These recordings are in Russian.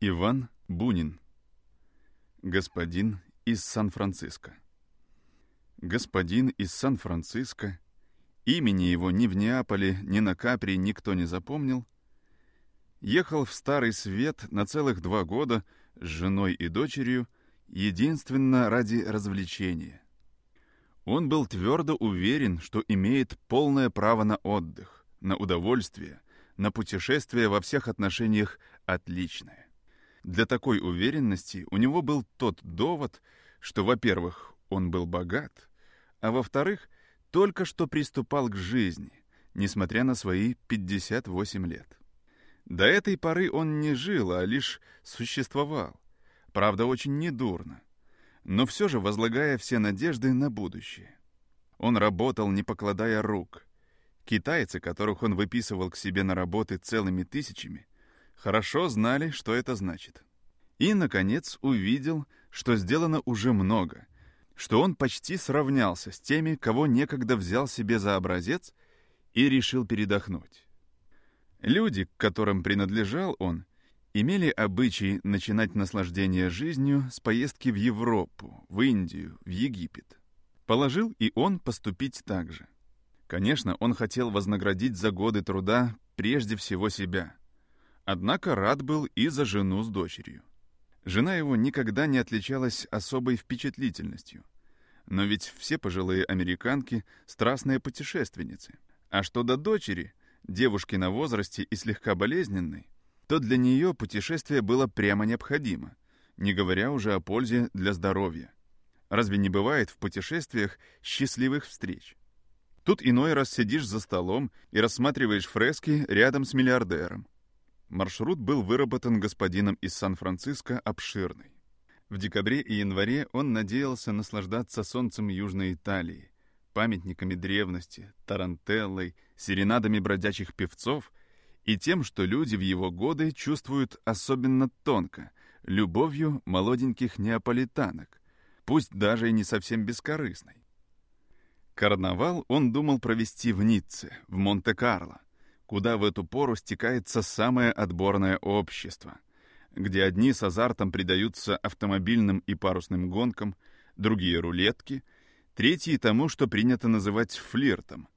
Иван Бунин. Господин из Сан-Франциско. Господин из Сан-Франциско, имени его ни в Неаполе, ни на Капри никто не запомнил, ехал в Старый Свет на целых два года с женой и дочерью, единственно ради развлечения. Он был твердо уверен, что имеет полное право на отдых, на удовольствие, на путешествие во всех отношениях отличное. Для такой уверенности у него был тот довод, что, во-первых, он был богат, а во-вторых, только что приступал к жизни, несмотря на свои 58 лет. До этой поры он не жил, а лишь существовал, правда, очень недурно, но все же возлагая все надежды на будущее. Он работал, не покладая рук. Китайцы, которых он выписывал к себе на работы целыми тысячами, хорошо знали, что это значит. И, наконец, увидел, что сделано уже много, что он почти сравнялся с теми, кого некогда взял себе за образец и решил передохнуть. Люди, к которым принадлежал он, имели обычай начинать наслаждение жизнью с поездки в Европу, в Индию, в Египет. Положил и он поступить так же. Конечно, он хотел вознаградить за годы труда прежде всего себя — Однако рад был и за жену с дочерью. Жена его никогда не отличалась особой впечатлительностью. Но ведь все пожилые американки — страстные путешественницы. А что до дочери, девушки на возрасте и слегка болезненной, то для нее путешествие было прямо необходимо, не говоря уже о пользе для здоровья. Разве не бывает в путешествиях счастливых встреч? Тут иной раз сидишь за столом и рассматриваешь фрески рядом с миллиардером. Маршрут был выработан господином из Сан-Франциско обширный. В декабре и январе он надеялся наслаждаться солнцем Южной Италии, памятниками древности, тарантеллой, серенадами бродячих певцов и тем, что люди в его годы чувствуют особенно тонко, любовью молоденьких неаполитанок, пусть даже и не совсем бескорыстной. Карнавал он думал провести в Ницце, в Монте-Карло, куда в эту пору стекается самое отборное общество, где одни с азартом предаются автомобильным и парусным гонкам, другие — рулетки, третьи — тому, что принято называть флиртом,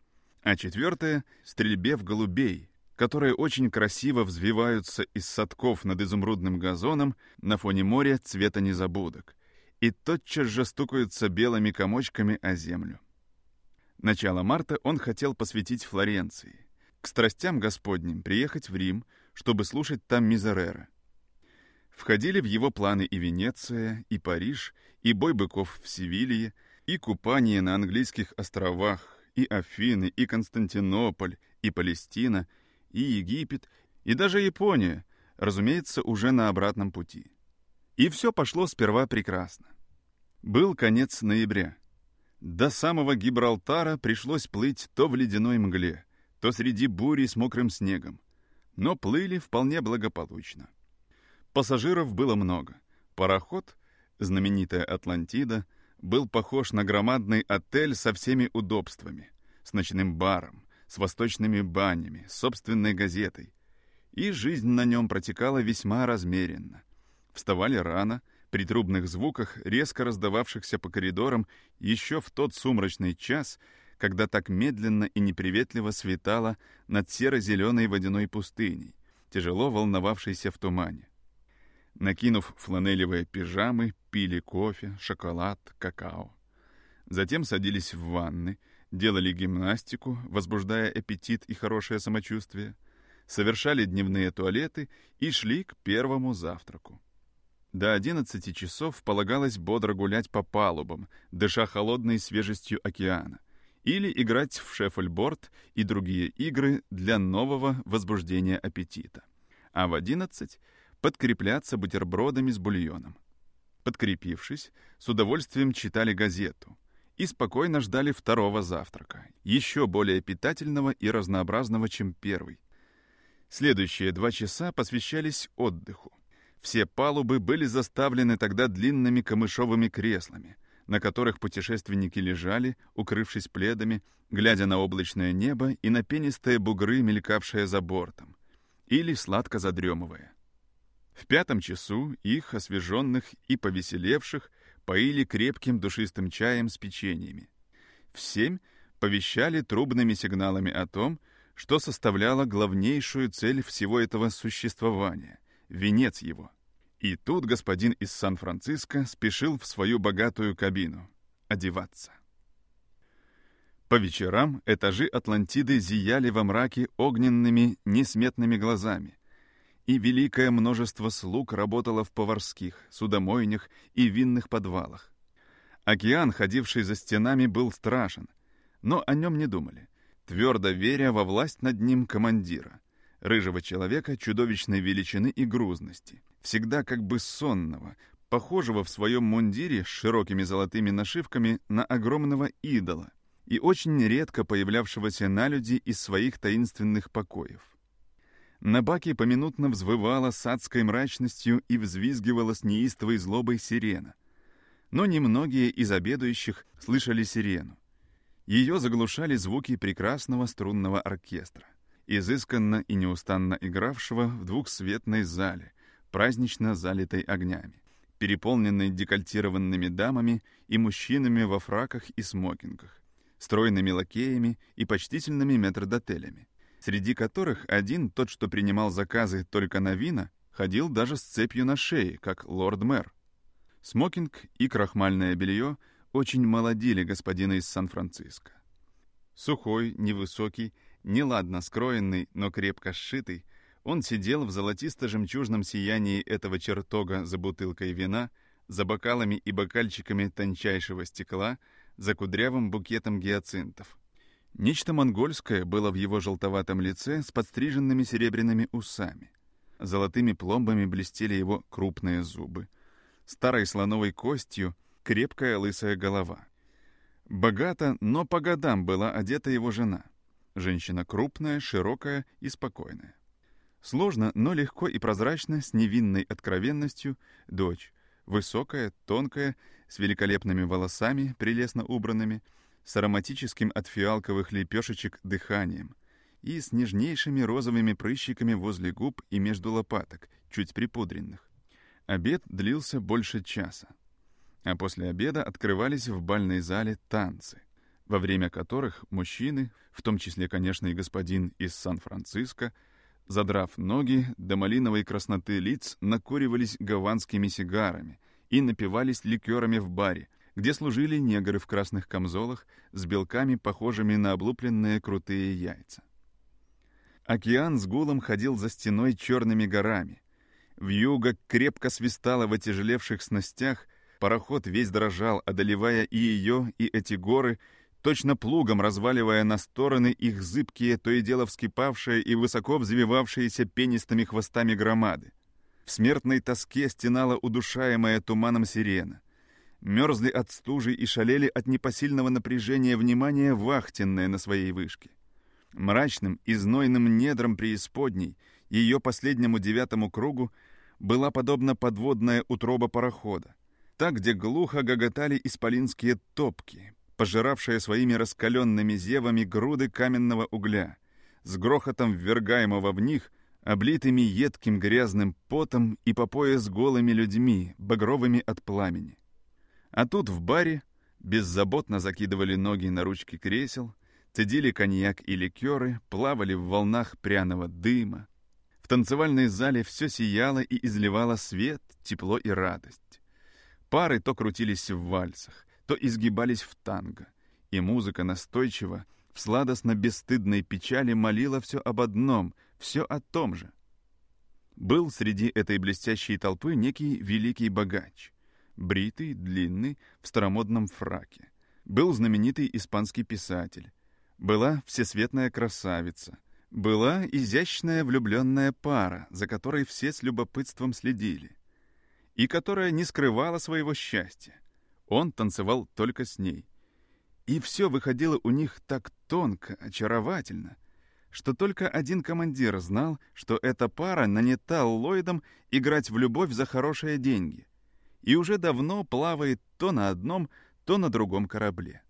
а четвертое — стрельбе в голубей, которые очень красиво взвиваются из садков над изумрудным газоном на фоне моря цвета незабудок и тотчас же стукаются белыми комочками о землю. Начало марта он хотел посвятить Флоренции — к страстям Господним приехать в Рим, чтобы слушать там Мизерера. Входили в его планы и Венеция, и Париж, и бой быков в Севилье, и купание на английских островах, и Афины, и Константинополь, и Палестина, и Египет, и даже Япония, разумеется, уже на обратном пути. И все пошло сперва прекрасно. Был конец ноября. До самого Гибралтара пришлось плыть то в ледяной мгле, то среди бури с мокрым снегом, но плыли вполне благополучно. Пассажиров было много. Пароход, знаменитая Атлантида, был похож на громадный отель со всеми удобствами, с ночным баром, с восточными банями, с собственной газетой. И жизнь на нем протекала весьма размеренно. Вставали рано, при трубных звуках, резко раздававшихся по коридорам, еще в тот сумрачный час — когда так медленно и неприветливо светало над серо-зеленой водяной пустыней, тяжело волновавшейся в тумане. Накинув фланелевые пижамы, пили кофе, шоколад, какао. Затем садились в ванны, делали гимнастику, возбуждая аппетит и хорошее самочувствие, совершали дневные туалеты и шли к первому завтраку. До 11 часов полагалось бодро гулять по палубам, дыша холодной свежестью океана — или играть в шеффельборд и другие игры для нового возбуждения аппетита. А в 11 подкрепляться бутербродами с бульоном. Подкрепившись, с удовольствием читали газету и спокойно ждали второго завтрака, еще более питательного и разнообразного, чем первый. Следующие два часа посвящались отдыху. Все палубы были заставлены тогда длинными камышовыми креслами — на которых путешественники лежали, укрывшись пледами, глядя на облачное небо и на пенистые бугры, мелькавшие за бортом, или сладко задремывая. В пятом часу их, освеженных и повеселевших, поили крепким душистым чаем с печеньями. В семь повещали трубными сигналами о том, что составляло главнейшую цель всего этого существования, венец его. И тут господин из Сан-Франциско спешил в свою богатую кабину одеваться. По вечерам этажи Атлантиды зияли во мраке огненными, несметными глазами, и великое множество слуг работало в поварских, судомойнях и винных подвалах. Океан, ходивший за стенами, был страшен, но о нем не думали, твердо веря во власть над ним командира, рыжего человека чудовищной величины и грузности, всегда как бы сонного, похожего в своем мундире с широкими золотыми нашивками на огромного идола — и очень редко появлявшегося на люди из своих таинственных покоев. На баке поминутно взвывала с адской мрачностью и взвизгивала с неистовой злобой сирена. Но немногие из обедающих слышали сирену. Ее заглушали звуки прекрасного струнного оркестра, изысканно и неустанно игравшего в двухсветной зале, празднично залитой огнями, переполненной декольтированными дамами и мужчинами во фраках и смокингах стройными лакеями и почтительными метрдотелями, среди которых один, тот, что принимал заказы только на вина, ходил даже с цепью на шее, как лорд-мэр. Смокинг и крахмальное белье очень молодили господина из Сан-Франциско. Сухой, невысокий, неладно скроенный, но крепко сшитый, он сидел в золотисто-жемчужном сиянии этого чертога за бутылкой вина, за бокалами и бокальчиками тончайшего стекла — за кудрявым букетом гиацинтов. Нечто монгольское было в его желтоватом лице с подстриженными серебряными усами. Золотыми пломбами блестели его крупные зубы. Старой слоновой костью крепкая лысая голова. Богато, но по годам была одета его жена. Женщина крупная, широкая и спокойная. Сложно, но легко и прозрачно, с невинной откровенностью, дочь, Высокая, тонкая, с великолепными волосами, прелестно убранными, с ароматическим от фиалковых лепешечек дыханием и с нежнейшими розовыми прыщиками возле губ и между лопаток, чуть припудренных. Обед длился больше часа. А после обеда открывались в бальной зале танцы, во время которых мужчины, в том числе, конечно, и господин из Сан-Франциско, задрав ноги до малиновой красноты лиц, накуривались гаванскими сигарами и напивались ликерами в баре, где служили негры в красных камзолах с белками, похожими на облупленные крутые яйца. Океан с гулом ходил за стеной черными горами. Вьюга крепко свистала в отяжелевших снастях, пароход весь дрожал, одолевая и ее, и эти горы, точно плугом разваливая на стороны их зыбкие, то и дело вскипавшие и высоко взвивавшиеся пенистыми хвостами громады. В смертной тоске стенала удушаемая туманом сирена. Мерзли от стужи и шалели от непосильного напряжения внимания вахтенные на своей вышке. Мрачным и знойным недром преисподней, ее последнему девятому кругу, была подобна подводная утроба парохода. Так, где глухо гоготали исполинские топки, пожиравшая своими раскаленными зевами груды каменного угля, с грохотом ввергаемого в них, облитыми едким грязным потом и по пояс голыми людьми, багровыми от пламени. А тут в баре беззаботно закидывали ноги на ручки кресел, цедили коньяк и ликеры, плавали в волнах пряного дыма. В танцевальной зале все сияло и изливало свет, тепло и радость. Пары то крутились в вальсах, то изгибались в танго, и музыка настойчиво, в сладостно-бесстыдной печали молила все об одном, все о том же. Был среди этой блестящей толпы некий великий богач, бритый, длинный, в старомодном фраке. Был знаменитый испанский писатель, была всесветная красавица, была изящная влюбленная пара, за которой все с любопытством следили, и которая не скрывала своего счастья. Он танцевал только с ней. И все выходило у них так тонко, очаровательно, что только один командир знал, что эта пара нанята Ллойдом играть в любовь за хорошие деньги. И уже давно плавает то на одном, то на другом корабле.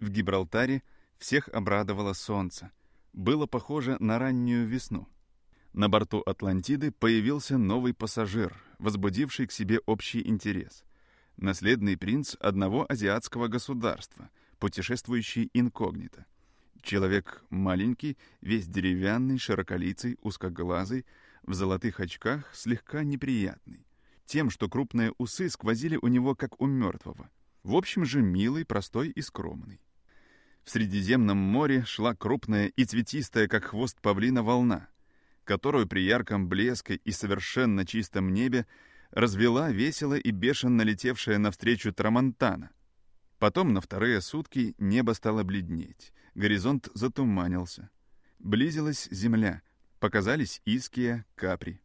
В Гибралтаре всех обрадовало солнце. Было похоже на раннюю весну. На борту Атлантиды появился новый пассажир, возбудивший к себе общий интерес. Наследный принц одного азиатского государства, путешествующий инкогнито. Человек маленький, весь деревянный, широколицый, узкоглазый, в золотых очках, слегка неприятный. Тем, что крупные усы сквозили у него, как у мертвого. В общем же, милый, простой и скромный. В Средиземном море шла крупная и цветистая, как хвост павлина, волна, которую при ярком блеске и совершенно чистом небе развела весело и бешено летевшая навстречу Трамонтана. Потом на вторые сутки небо стало бледнеть, горизонт затуманился. Близилась земля, показались Иския, Капри.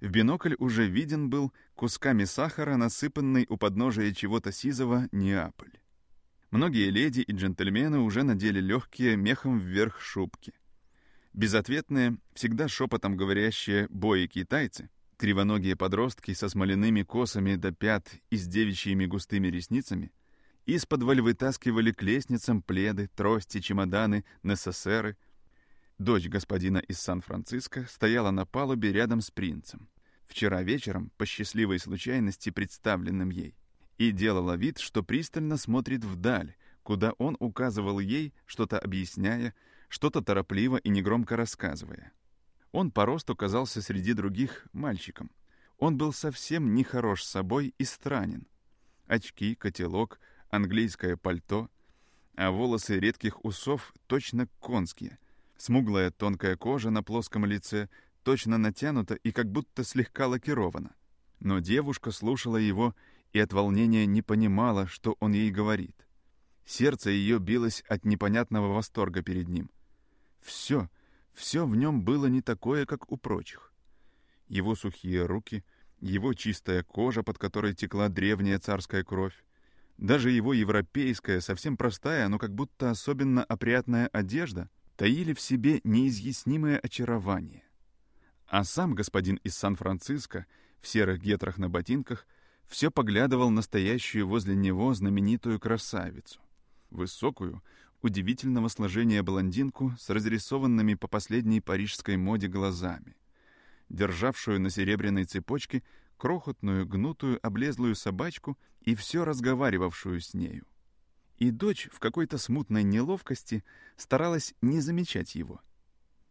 В бинокль уже виден был кусками сахара, насыпанный у подножия чего-то сизого Неаполь. Многие леди и джентльмены уже надели легкие мехом вверх шубки. Безответные, всегда шепотом говорящие бои-китайцы, кривоногие подростки со смоляными косами до пят и с девичьими густыми ресницами, из-под вытаскивали к лестницам пледы, трости, чемоданы, НССРы. Дочь господина из Сан-Франциско стояла на палубе рядом с принцем, вчера вечером, по счастливой случайности, представленным ей и делала вид, что пристально смотрит вдаль, куда он указывал ей, что-то объясняя, что-то торопливо и негромко рассказывая. Он по росту казался среди других мальчиком. Он был совсем не хорош собой и странен. Очки, котелок, английское пальто, а волосы редких усов точно конские. Смуглая тонкая кожа на плоском лице точно натянута и как будто слегка лакирована. Но девушка слушала его и от волнения не понимала, что он ей говорит. Сердце ее билось от непонятного восторга перед ним. Все, все в нем было не такое, как у прочих. Его сухие руки, его чистая кожа, под которой текла древняя царская кровь, даже его европейская, совсем простая, но как будто особенно опрятная одежда таили в себе неизъяснимое очарование. А сам господин из Сан-Франциско в серых гетрах на ботинках все поглядывал на стоящую возле него знаменитую красавицу. Высокую, удивительного сложения блондинку с разрисованными по последней парижской моде глазами, державшую на серебряной цепочке крохотную, гнутую, облезлую собачку и все разговаривавшую с нею. И дочь в какой-то смутной неловкости старалась не замечать его.